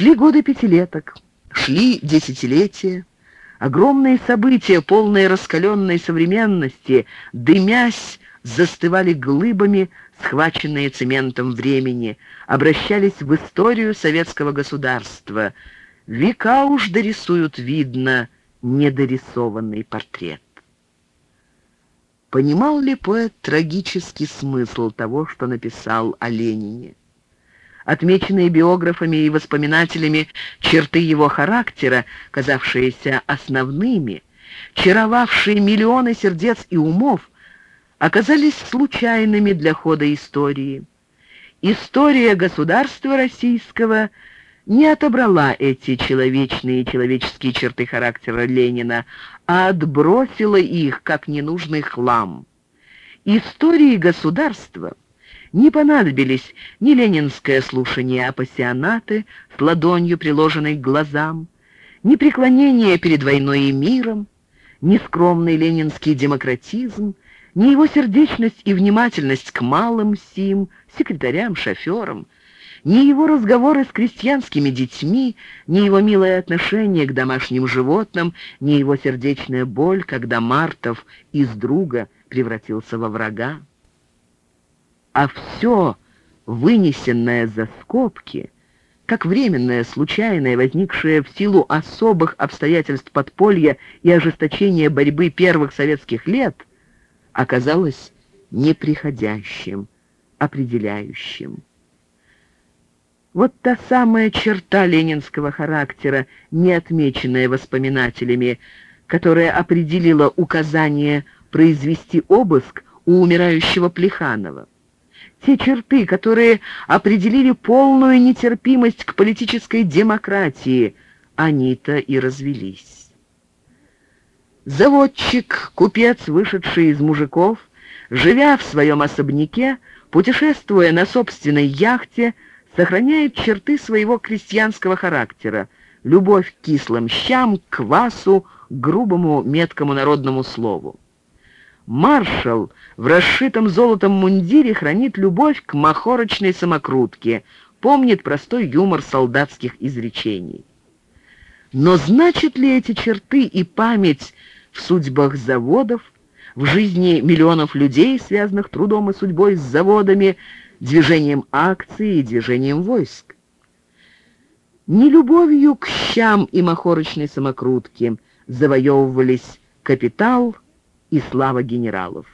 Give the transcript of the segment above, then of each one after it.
Шли годы пятилеток, шли десятилетия, огромные события, полные раскаленной современности, дымясь, застывали глыбами, схваченные цементом времени, обращались в историю советского государства. Века уж дорисуют, видно, недорисованный портрет. Понимал ли поэт трагический смысл того, что написал о Ленине? Отмеченные биографами и воспоминателями черты его характера, казавшиеся основными, чаровавшие миллионы сердец и умов, оказались случайными для хода истории. История государства российского – не отобрала эти человечные и человеческие черты характера Ленина, а отбросила их как ненужный хлам. Истории государства не понадобились ни ленинское слушание апассионаты с ладонью, приложенной к глазам, ни преклонение перед войной и миром, ни скромный ленинский демократизм, ни его сердечность и внимательность к малым сим, секретарям, шоферам, ни его разговоры с крестьянскими детьми, ни его милое отношение к домашним животным, ни его сердечная боль, когда Мартов из друга превратился во врага. А все, вынесенное за скобки, как временное, случайное, возникшее в силу особых обстоятельств подполья и ожесточения борьбы первых советских лет, оказалось неприходящим, определяющим. Вот та самая черта ленинского характера, не отмеченная воспоминателями, которая определила указание произвести обыск у умирающего Плеханова. Те черты, которые определили полную нетерпимость к политической демократии, они-то и развелись. Заводчик, купец, вышедший из мужиков, живя в своем особняке, путешествуя на собственной яхте, сохраняет черты своего крестьянского характера, любовь к кислым щам, к квасу, к грубому меткому народному слову. Маршал в расшитом золотом мундире хранит любовь к махорочной самокрутке, помнит простой юмор солдатских изречений. Но значит ли эти черты и память в судьбах заводов, в жизни миллионов людей, связанных трудом и судьбой с заводами, движением акций и движением войск. Не любовью к щам и махорочной самокрутке завоевывались капитал и слава генералов.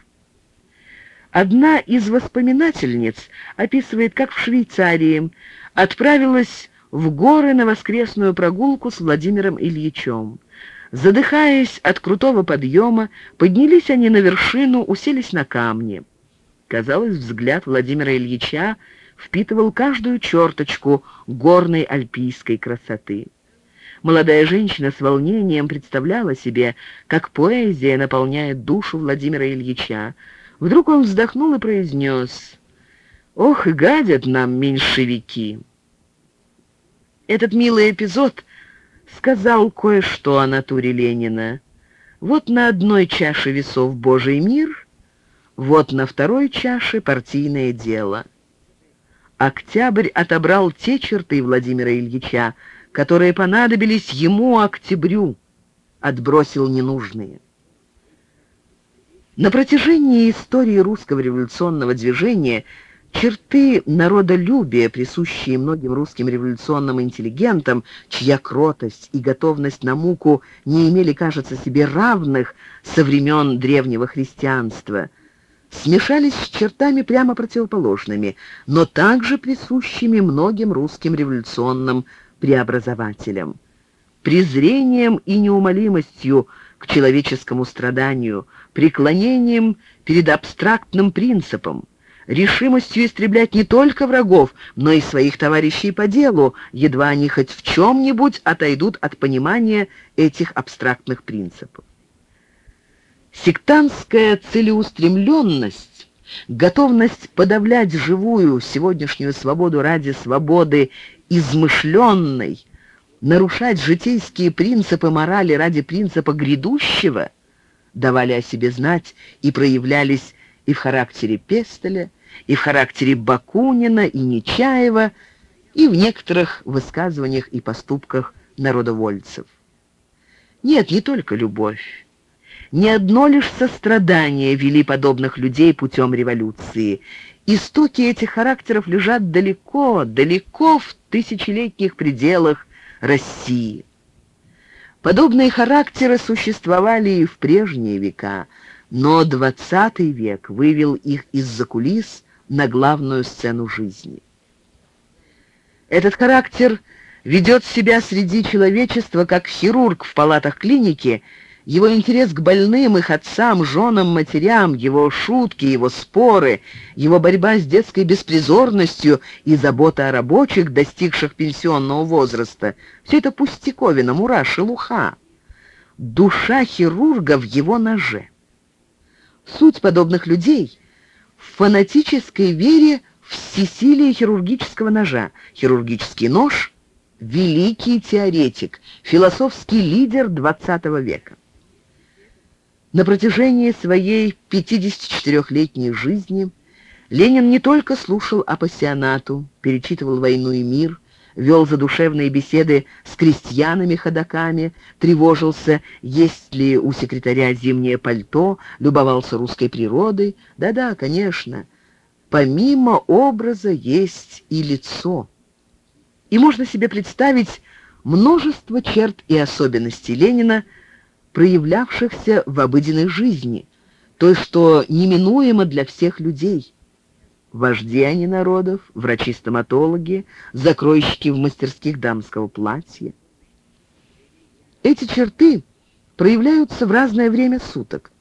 Одна из воспоминательниц описывает, как в Швейцарии отправилась в горы на воскресную прогулку с Владимиром Ильичем. Задыхаясь от крутого подъема, поднялись они на вершину, уселись на камни. Казалось, взгляд Владимира Ильича впитывал каждую черточку горной альпийской красоты. Молодая женщина с волнением представляла себе, как поэзия наполняет душу Владимира Ильича. Вдруг он вздохнул и произнес «Ох, и гадят нам меньшевики!» Этот милый эпизод сказал кое-что о натуре Ленина. Вот на одной чаше весов Божий мир — вот на второй чаше партийное дело. Октябрь отобрал те черты Владимира Ильича, которые понадобились ему, октябрю, отбросил ненужные. На протяжении истории русского революционного движения черты народолюбия, присущие многим русским революционным интеллигентам, чья кротость и готовность на муку не имели, кажется, себе равных со времен древнего христианства – смешались с чертами прямо противоположными, но также присущими многим русским революционным преобразователям. Презрением и неумолимостью к человеческому страданию, преклонением перед абстрактным принципом, решимостью истреблять не только врагов, но и своих товарищей по делу, едва они хоть в чем-нибудь отойдут от понимания этих абстрактных принципов. Сектантская целеустремленность, готовность подавлять живую сегодняшнюю свободу ради свободы измышленной, нарушать житейские принципы морали ради принципа грядущего, давали о себе знать и проявлялись и в характере Пестеля, и в характере Бакунина и Нечаева, и в некоторых высказываниях и поступках народовольцев. Нет, не только любовь. Не одно лишь сострадание вели подобных людей путем революции. Истоки этих характеров лежат далеко, далеко в тысячелетних пределах России. Подобные характеры существовали и в прежние века, но XX век вывел их из-за кулис на главную сцену жизни. Этот характер ведет себя среди человечества как хирург в палатах клиники, его интерес к больным, их отцам, женам, матерям, его шутки, его споры, его борьба с детской беспризорностью и забота о рабочих, достигших пенсионного возраста — все это пустяковина, мура, шелуха. Душа хирурга в его ноже. Суть подобных людей в фанатической вере всесилие хирургического ножа. Хирургический нож — великий теоретик, философский лидер XX века. На протяжении своей 54-летней жизни Ленин не только слушал апассионату, перечитывал «Войну и мир», вел задушевные беседы с крестьянами-ходаками, тревожился, есть ли у секретаря зимнее пальто, любовался русской природой. Да-да, конечно, помимо образа есть и лицо. И можно себе представить множество черт и особенностей Ленина, проявлявшихся в обыденной жизни, той, что неминуемо для всех людей. Вожди они народов, врачи-стоматологи, закройщики в мастерских дамского платья. Эти черты проявляются в разное время суток.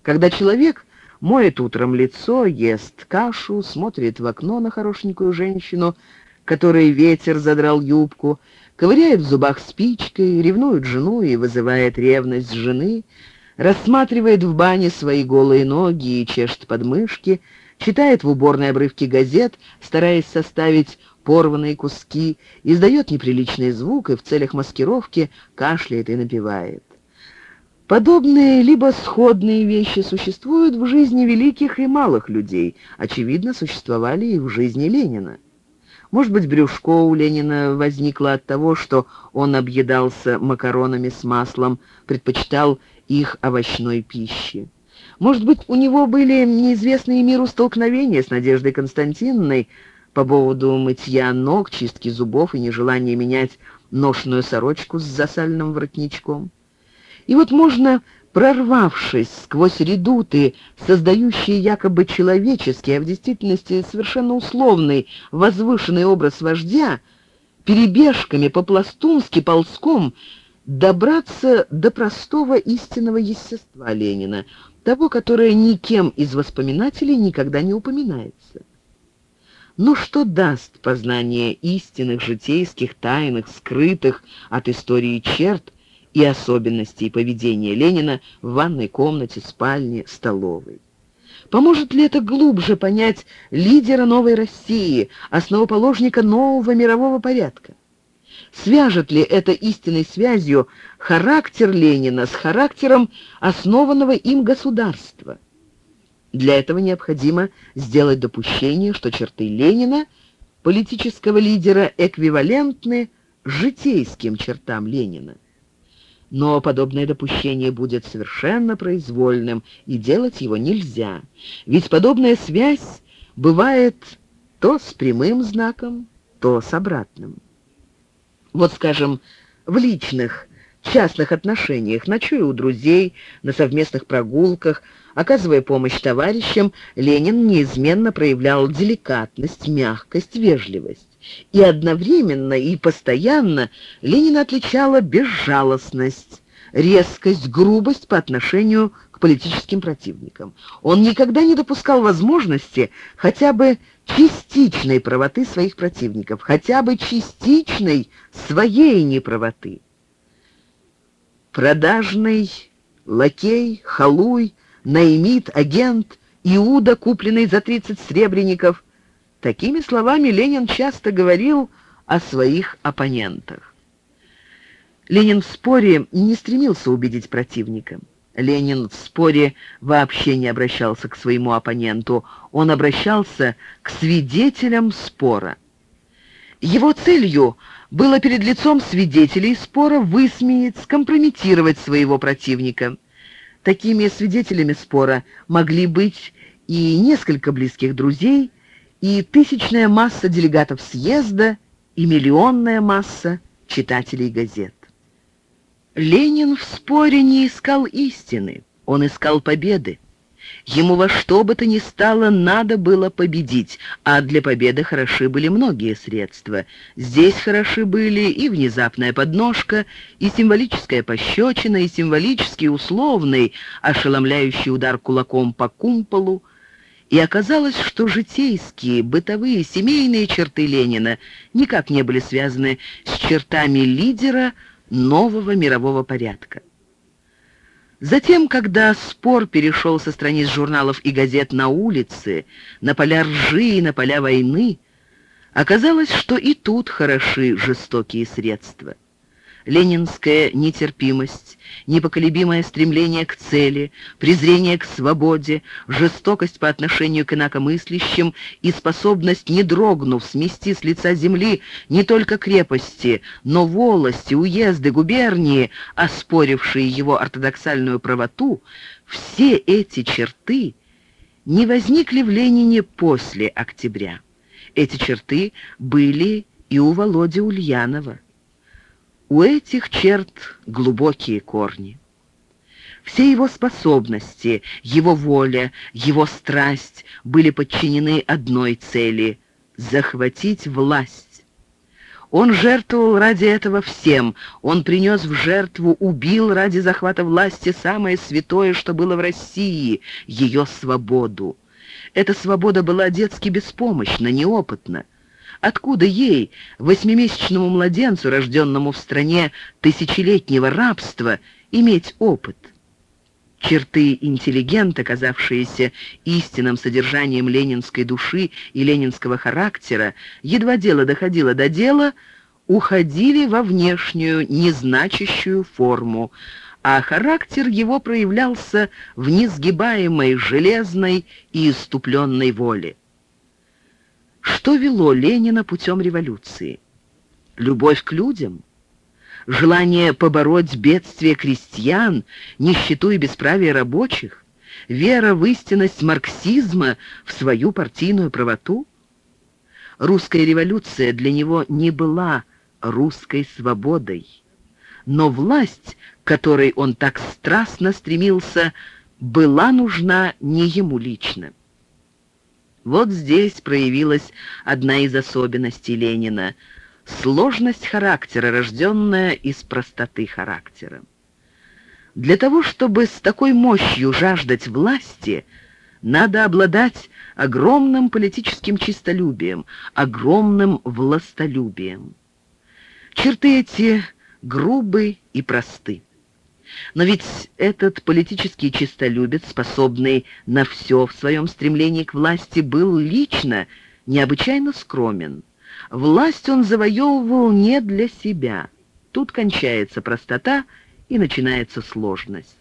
Когда человек моет утром лицо, ест кашу, смотрит в окно на хорошенькую женщину, которой ветер задрал юбку, ковыряет в зубах спичкой, ревнует жену и вызывает ревность жены, рассматривает в бане свои голые ноги и чешет подмышки, читает в уборной обрывки газет, стараясь составить порванные куски, издает неприличный звук и в целях маскировки кашляет и напевает. Подобные либо сходные вещи существуют в жизни великих и малых людей, очевидно, существовали и в жизни Ленина. Может быть, брюшко у Ленина возникло от того, что он объедался макаронами с маслом, предпочитал их овощной пищи. Может быть, у него были неизвестные миру столкновения с Надеждой Константиновной по поводу мытья ног, чистки зубов и нежелания менять ношеную сорочку с засальным воротничком. И вот можно, прорвавшись сквозь редуты, создающие якобы человеческий, а в действительности совершенно условный, возвышенный образ вождя, перебежками по-пластунски, ползком, добраться до простого истинного естества Ленина, того, которое никем из воспоминателей никогда не упоминается. Но что даст познание истинных житейских, тайных, скрытых от истории черт, и особенностей поведения Ленина в ванной комнате, спальне, столовой. Поможет ли это глубже понять лидера новой России, основоположника нового мирового порядка? Свяжет ли это истинной связью характер Ленина с характером основанного им государства? Для этого необходимо сделать допущение, что черты Ленина, политического лидера, эквивалентны житейским чертам Ленина. Но подобное допущение будет совершенно произвольным, и делать его нельзя. Ведь подобная связь бывает то с прямым знаком, то с обратным. Вот, скажем, в личных, частных отношениях, ночуя у друзей, на совместных прогулках, оказывая помощь товарищам, Ленин неизменно проявлял деликатность, мягкость, вежливость. И одновременно и постоянно Ленина отличала безжалостность, резкость, грубость по отношению к политическим противникам. Он никогда не допускал возможности хотя бы частичной правоты своих противников, хотя бы частичной своей неправоты. Продажный, лакей, халуй, наймит, агент, Иуда, купленный за 30 сребреников – Такими словами Ленин часто говорил о своих оппонентах. Ленин в споре не стремился убедить противника. Ленин в споре вообще не обращался к своему оппоненту, он обращался к свидетелям спора. Его целью было перед лицом свидетелей спора высмеять, скомпрометировать своего противника. Такими свидетелями спора могли быть и несколько близких друзей, и тысячная масса делегатов съезда, и миллионная масса читателей газет. Ленин в споре не искал истины, он искал победы. Ему во что бы то ни стало надо было победить, а для победы хороши были многие средства. Здесь хороши были и внезапная подножка, и символическая пощечина, и символический условный, ошеломляющий удар кулаком по кумполу. И оказалось, что житейские, бытовые, семейные черты Ленина никак не были связаны с чертами лидера нового мирового порядка. Затем, когда спор перешел со страниц журналов и газет на улицы, на поля ржи и на поля войны, оказалось, что и тут хороши жестокие средства — ленинская нетерпимость, непоколебимое стремление к цели, презрение к свободе, жестокость по отношению к инакомыслящим и способность, не дрогнув, смести с лица земли не только крепости, но волости, уезды, губернии, оспорившие его ортодоксальную правоту, все эти черты не возникли в Ленине после октября. Эти черты были и у Володи Ульянова. У этих черт глубокие корни. Все его способности, его воля, его страсть были подчинены одной цели — захватить власть. Он жертвовал ради этого всем, он принес в жертву, убил ради захвата власти самое святое, что было в России — ее свободу. Эта свобода была детски беспомощна, неопытна. Откуда ей, восьмимесячному младенцу, рожденному в стране тысячелетнего рабства, иметь опыт? Черты интеллигента, казавшиеся истинным содержанием ленинской души и ленинского характера, едва дело доходило до дела, уходили во внешнюю, незначащую форму, а характер его проявлялся в несгибаемой, железной и иступленной воле. Что вело Ленина путем революции? Любовь к людям? Желание побороть бедствие крестьян, нищету и бесправие рабочих? Вера в истинность марксизма, в свою партийную правоту? Русская революция для него не была русской свободой. Но власть, к которой он так страстно стремился, была нужна не ему лично. Вот здесь проявилась одна из особенностей Ленина — сложность характера, рожденная из простоты характера. Для того, чтобы с такой мощью жаждать власти, надо обладать огромным политическим чистолюбием, огромным властолюбием. Черты эти грубы и просты. Но ведь этот политический чистолюбец, способный на все в своем стремлении к власти, был лично необычайно скромен. Власть он завоевывал не для себя. Тут кончается простота и начинается сложность.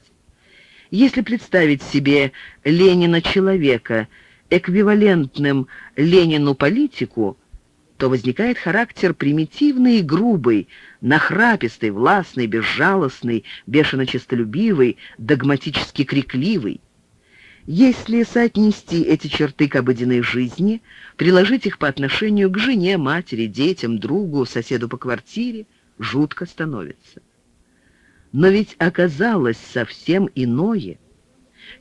Если представить себе Ленина-человека эквивалентным Ленину-политику, то возникает характер примитивный и грубый, нахрапистый, властный, безжалостный, бешено честолюбивый, догматически крикливый. Если соотнести эти черты к обыденной жизни, приложить их по отношению к жене, матери, детям, другу, соседу по квартире, жутко становится. Но ведь оказалось совсем иное.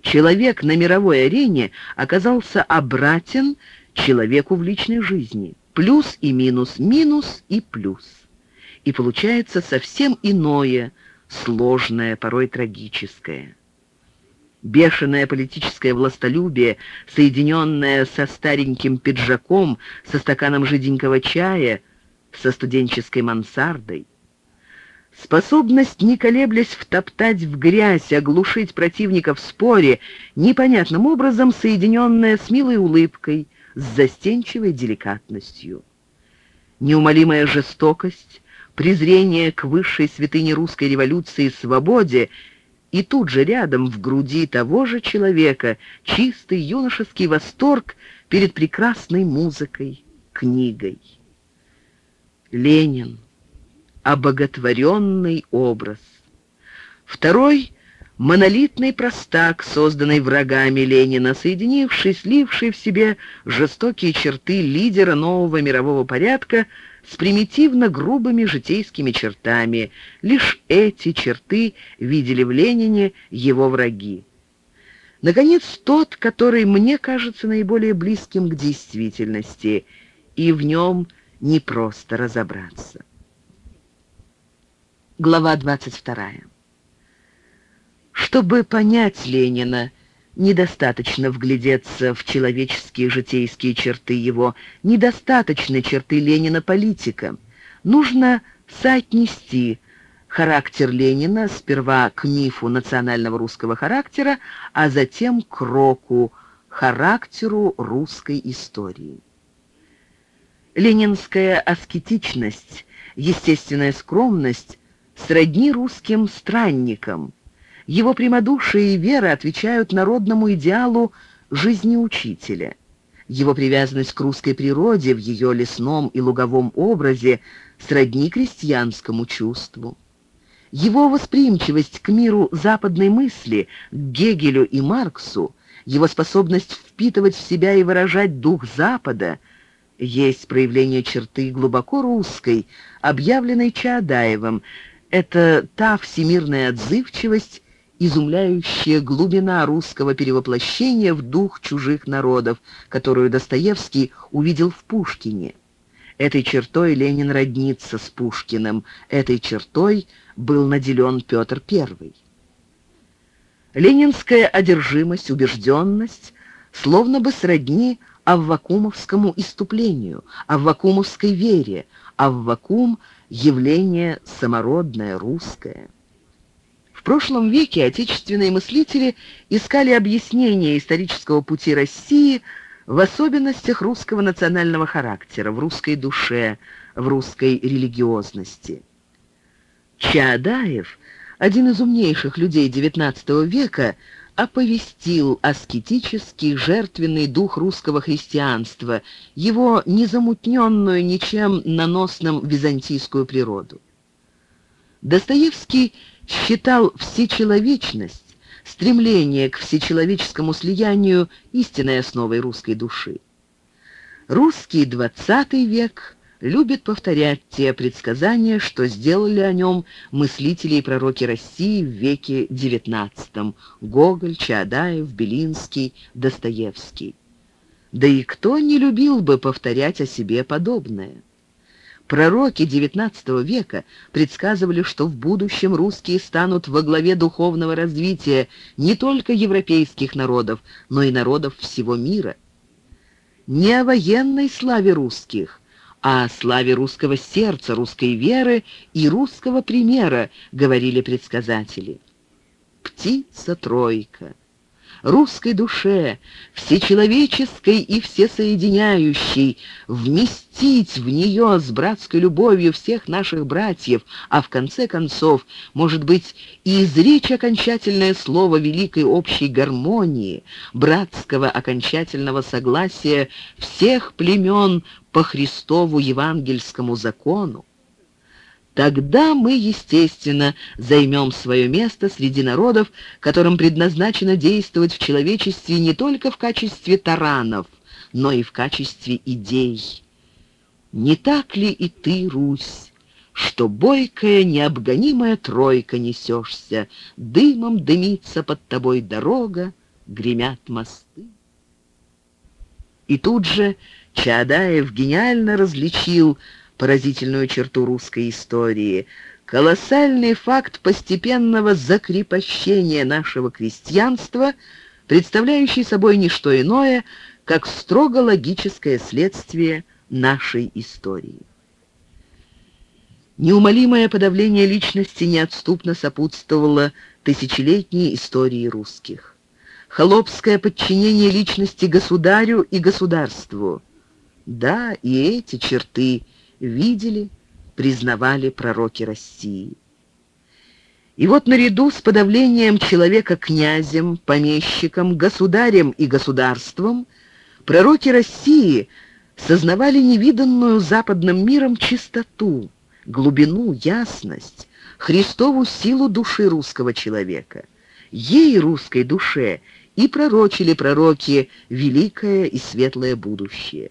Человек на мировой арене оказался обратен человеку в личной жизни – Плюс и минус, минус и плюс. И получается совсем иное, сложное, порой трагическое. Бешеное политическое властолюбие, соединенное со стареньким пиджаком, со стаканом жиденького чая, со студенческой мансардой. Способность, не колеблясь, втоптать в грязь, оглушить противника в споре, непонятным образом соединенная с милой улыбкой, с застенчивой деликатностью. Неумолимая жестокость, презрение к высшей святыне русской революции свободе и тут же рядом в груди того же человека чистый юношеский восторг перед прекрасной музыкой, книгой. Ленин — обоготворенный образ. Второй — монолитный простак, созданный врагами Ленина, соединивший, сливший в себе жестокие черты лидера нового мирового порядка с примитивно грубыми житейскими чертами. Лишь эти черты видели в Ленине его враги. Наконец, тот, который мне кажется наиболее близким к действительности, и в нем непросто разобраться. Глава 22. Чтобы понять Ленина, недостаточно вглядеться в человеческие житейские черты его, недостаточно черты Ленина политика. Нужно соотнести характер Ленина сперва к мифу национального русского характера, а затем к року, характеру русской истории. Ленинская аскетичность, естественная скромность сродни русским странникам. Его прямодушие и вера отвечают народному идеалу жизни учителя. Его привязанность к русской природе в ее лесном и луговом образе сродни крестьянскому чувству. Его восприимчивость к миру западной мысли, к Гегелю и Марксу, его способность впитывать в себя и выражать дух Запада — есть проявление черты глубоко русской, объявленной Чаадаевым. Это та всемирная отзывчивость, изумляющая глубина русского перевоплощения в дух чужих народов, которую Достоевский увидел в Пушкине. Этой чертой Ленин роднится с Пушкиным, этой чертой был наделен Петр I. Ленинская одержимость, убежденность словно бы сродни аввакумовскому иступлению, аввакумовской вере, аввакум — явление самородное, русское. Прошлом веке отечественные мыслители искали объяснение исторического пути России в особенностях русского национального характера, в русской душе, в русской религиозности. Чаадаев, один из умнейших людей XIX века, оповестил аскетический жертвенный дух русского христианства, его незамутненную ничем наносным византийскую природу. Достоевский считал всечеловечность, стремление к всечеловеческому слиянию истинной основой русской души. Русский XX век любит повторять те предсказания, что сделали о нем мыслители и пророки России в веке XIX – Гоголь, Чаадаев, Белинский, Достоевский. Да и кто не любил бы повторять о себе подобное? Пророки XIX века предсказывали, что в будущем русские станут во главе духовного развития не только европейских народов, но и народов всего мира. Не о военной славе русских – о славе русского сердца, русской веры и русского примера, говорили предсказатели. Птица-тройка русской душе, всечеловеческой и всесоединяющей, вместить в нее с братской любовью всех наших братьев, а в конце концов, может быть, и изречь окончательное слово великой общей гармонии, братского окончательного согласия всех племен по Христову евангельскому закону, Тогда мы, естественно, займем свое место среди народов, которым предназначено действовать в человечестве не только в качестве таранов, но и в качестве идей. Не так ли и ты, Русь, что бойкая, необгонимая тройка несешься, дымом дымится под тобой дорога, гремят мосты? И тут же Чаадаев гениально различил поразительную черту русской истории, колоссальный факт постепенного закрепощения нашего крестьянства, представляющий собой не что иное, как строго логическое следствие нашей истории. Неумолимое подавление личности неотступно сопутствовало тысячелетней истории русских. Холопское подчинение личности государю и государству. Да, и эти черты – видели, признавали пророки России. И вот наряду с подавлением человека князем, помещиком, государем и государством пророки России сознавали невиданную западным миром чистоту, глубину, ясность, Христову силу души русского человека. Ей, русской душе, и пророчили пророки великое и светлое будущее.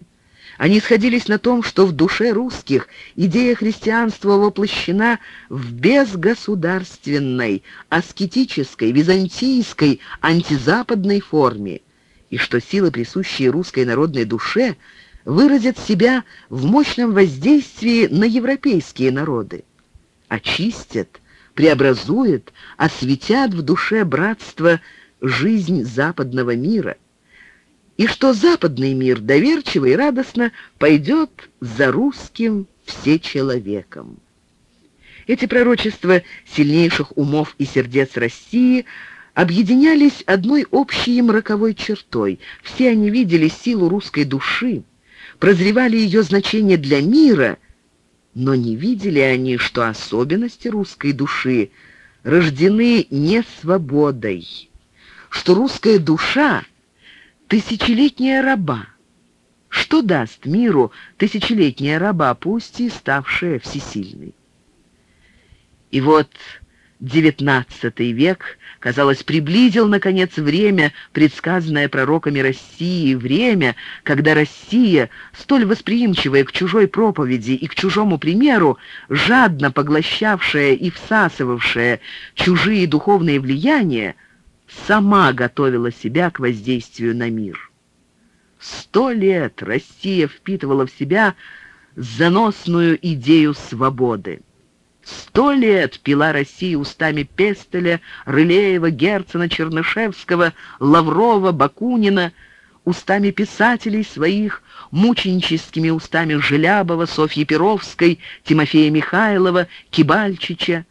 Они сходились на том, что в душе русских идея христианства воплощена в безгосударственной, аскетической, византийской, антизападной форме, и что силы, присущие русской народной душе, выразят себя в мощном воздействии на европейские народы, очистят, преобразуют, осветят в душе братства жизнь западного мира, и что западный мир доверчиво и радостно пойдет за русским всечеловеком. Эти пророчества сильнейших умов и сердец России объединялись одной общей им роковой чертой. Все они видели силу русской души, прозревали ее значение для мира, но не видели они, что особенности русской души рождены не свободой, что русская душа — тысячелетняя раба. Что даст миру тысячелетняя раба, пусть и ставшая всесильной? И вот девятнадцатый век, казалось, приблизил, наконец, время, предсказанное пророками России, время, когда Россия, столь восприимчивая к чужой проповеди и к чужому примеру, жадно поглощавшая и всасывавшая чужие духовные влияния, сама готовила себя к воздействию на мир. Сто лет Россия впитывала в себя заносную идею свободы. Сто лет пила Россия устами Пестеля, Рылеева, Герцена, Чернышевского, Лаврова, Бакунина, устами писателей своих, мученическими устами Желябова, Софьи Перовской, Тимофея Михайлова, Кибальчича,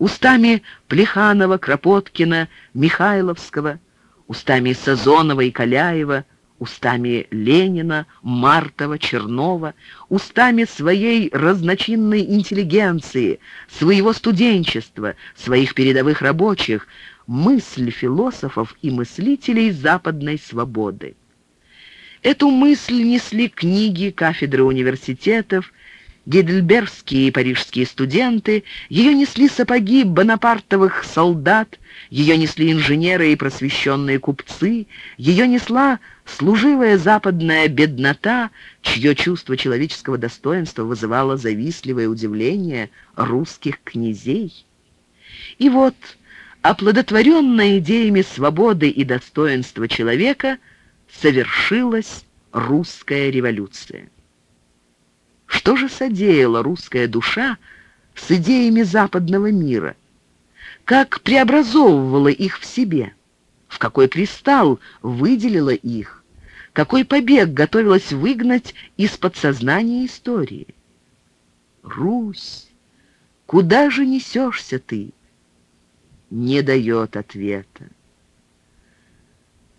устами Плеханова, Кропоткина, Михайловского, устами Сазонова и Каляева, устами Ленина, Мартова, Чернова, устами своей разночинной интеллигенции, своего студенчества, своих передовых рабочих, мысль философов и мыслителей западной свободы. Эту мысль несли книги, кафедры университетов, гейдельбергские и парижские студенты, ее несли сапоги бонапартовых солдат, ее несли инженеры и просвещенные купцы, ее несла служивая западная беднота, чье чувство человеческого достоинства вызывало завистливое удивление русских князей. И вот, оплодотворенная идеями свободы и достоинства человека, совершилась русская революция. Что же содеяла русская душа с идеями западного мира? Как преобразовывала их в себе? В какой кристалл выделила их? Какой побег готовилась выгнать из подсознания истории? Русь, куда же несешься ты? Не дает ответа.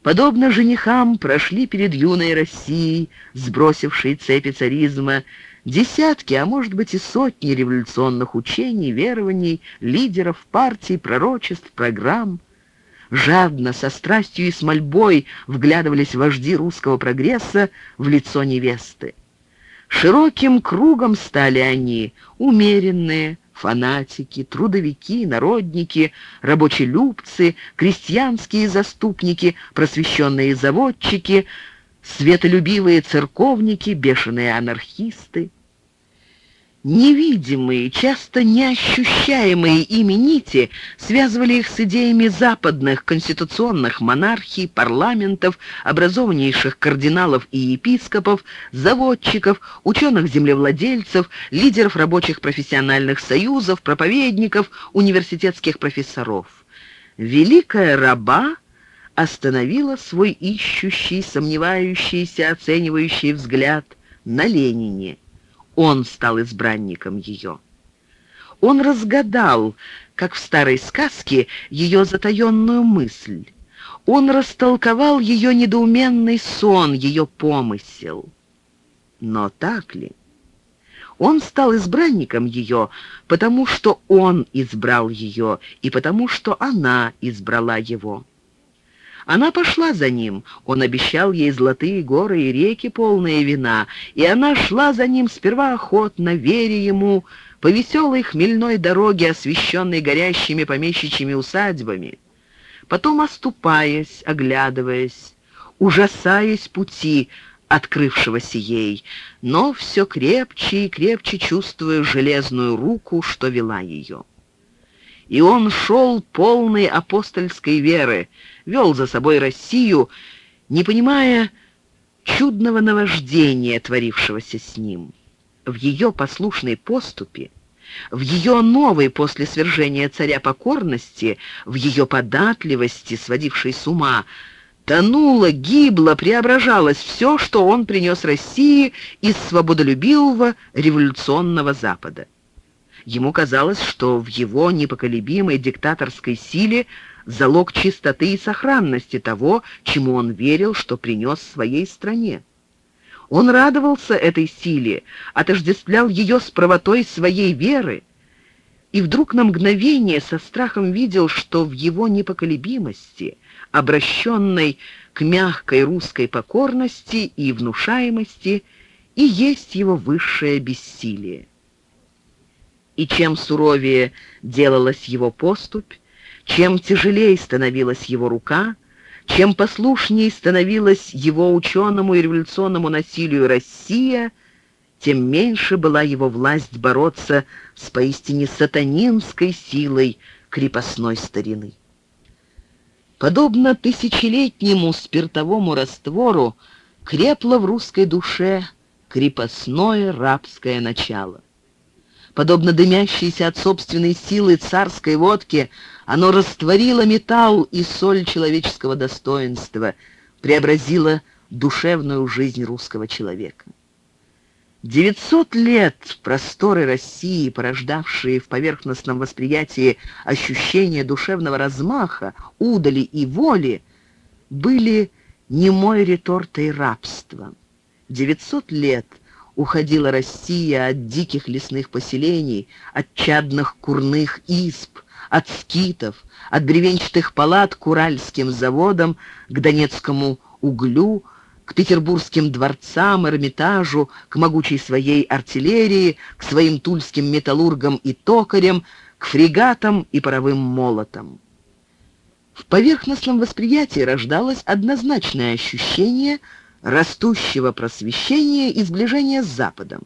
Подобно женихам прошли перед юной Россией, сбросившей цепи царизма, десятки, а может быть и сотни революционных учений, верований, лидеров партий, пророчеств, программ. Жадно, со страстью и с мольбой вглядывались вожди русского прогресса в лицо невесты. Широким кругом стали они, умеренные, фанатики, трудовики, народники, рабочелюбцы, крестьянские заступники, просвещенные заводчики, светолюбивые церковники, бешеные анархисты. Невидимые, часто неощущаемые ими нити связывали их с идеями западных конституционных монархий, парламентов, образованнейших кардиналов и епископов, заводчиков, ученых-землевладельцев, лидеров рабочих профессиональных союзов, проповедников, университетских профессоров. Великая раба остановила свой ищущий, сомневающийся, оценивающий взгляд на Ленине – он стал избранником ее. Он разгадал, как в старой сказке, ее затаенную мысль. Он растолковал ее недоуменный сон, ее помысел. Но так ли? Он стал избранником ее, потому что он избрал ее, и потому что она избрала его. Она пошла за ним, он обещал ей золотые горы и реки, полные вина, и она шла за ним сперва охотно, веря ему, по веселой хмельной дороге, освещенной горящими помещичьими усадьбами, потом оступаясь, оглядываясь, ужасаясь пути, открывшегося ей, но все крепче и крепче чувствуя железную руку, что вела ее. И он шел полный апостольской веры, вел за собой Россию, не понимая чудного наваждения, творившегося с ним. В ее послушной поступе, в ее новой после свержения царя покорности, в ее податливости, сводившей с ума, тонуло, гибло, преображалось все, что он принес России из свободолюбивого революционного Запада. Ему казалось, что в его непоколебимой диктаторской силе залог чистоты и сохранности того, чему он верил, что принес своей стране. Он радовался этой силе, отождествлял ее с правотой своей веры, и вдруг на мгновение со страхом видел, что в его непоколебимости, обращенной к мягкой русской покорности и внушаемости, и есть его высшее бессилие. И чем суровее делалась его поступь, чем тяжелее становилась его рука, чем послушнее становилась его ученому и революционному насилию Россия, тем меньше была его власть бороться с поистине сатанинской силой крепостной старины. Подобно тысячелетнему спиртовому раствору, крепло в русской душе крепостное рабское начало. Подобно дымящейся от собственной силы царской водки, оно растворило металл и соль человеческого достоинства, преобразило душевную жизнь русского человека. Девятьсот лет просторы России, порождавшие в поверхностном восприятии ощущение душевного размаха, удали и воли, были немой ретортой рабства. Девятьсот лет — уходила Россия от диких лесных поселений, от чадных курных изб, от скитов, от бревенчатых палат к Уральским заводам, к Донецкому углю, к петербургским дворцам, Эрмитажу, к могучей своей артиллерии, к своим тульским металлургам и токарям, к фрегатам и паровым молотам. В поверхностном восприятии рождалось однозначное ощущение – растущего просвещения и сближения с Западом.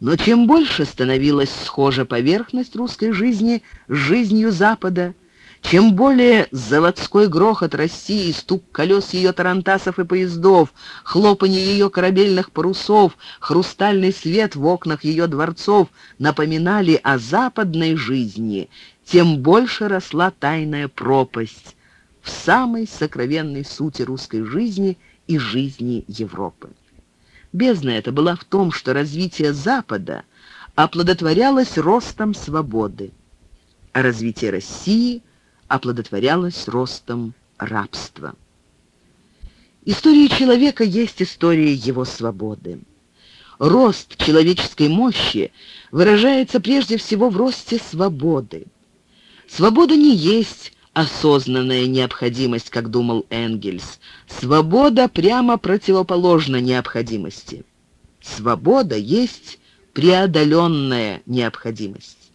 Но чем больше становилась схожа поверхность русской жизни с жизнью Запада, чем более заводской грохот России, стук колес ее тарантасов и поездов, хлопанье ее корабельных парусов, хрустальный свет в окнах ее дворцов напоминали о западной жизни, тем больше росла тайная пропасть в самой сокровенной сути русской жизни и жизни Европы. Бездна эта была в том, что развитие Запада оплодотворялось ростом свободы, а развитие России оплодотворялось ростом рабства. История человека есть история его свободы. Рост человеческой мощи выражается прежде всего в росте свободы. Свобода не есть осознанная необходимость, как думал Энгельс. Свобода прямо противоположна необходимости. Свобода есть преодоленная необходимость.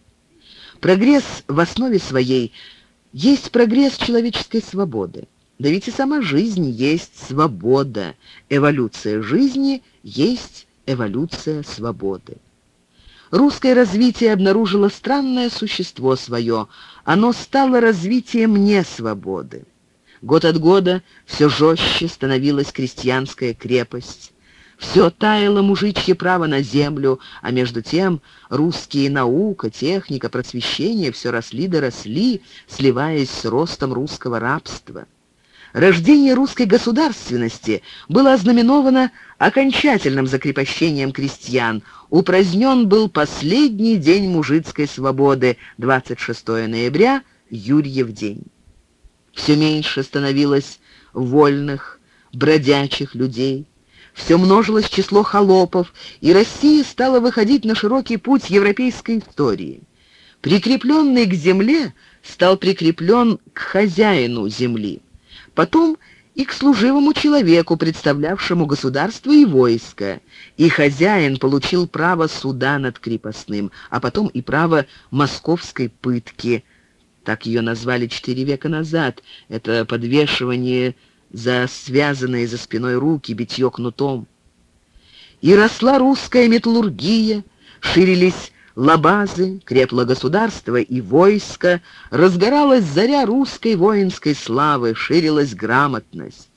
Прогресс в основе своей есть прогресс человеческой свободы. Да ведь и сама жизнь есть свобода, эволюция жизни есть эволюция свободы. Русское развитие обнаружило странное существо свое. Оно стало развитием несвободы. Год от года все жестче становилась крестьянская крепость. Все таяло мужичье право на землю, а между тем русские наука, техника, просвещение все росли да росли, сливаясь с ростом русского рабства. Рождение русской государственности было ознаменовано окончательным закрепощением крестьян. Упразднен был последний день мужицкой свободы, 26 ноября, Юрьев день. Все меньше становилось вольных, бродячих людей. Все множилось число холопов, и Россия стала выходить на широкий путь европейской истории. Прикрепленный к земле стал прикреплен к хозяину земли. потом и к служивому человеку, представлявшему государство и войско, и хозяин получил право суда над крепостным, а потом и право московской пытки. Так ее назвали четыре века назад. Это подвешивание за связанные за спиной руки, битье кнутом. И росла русская металлургия, ширились лабазы, крепло государство и войско, разгоралась заря русской воинской славы, ширилась грамотность.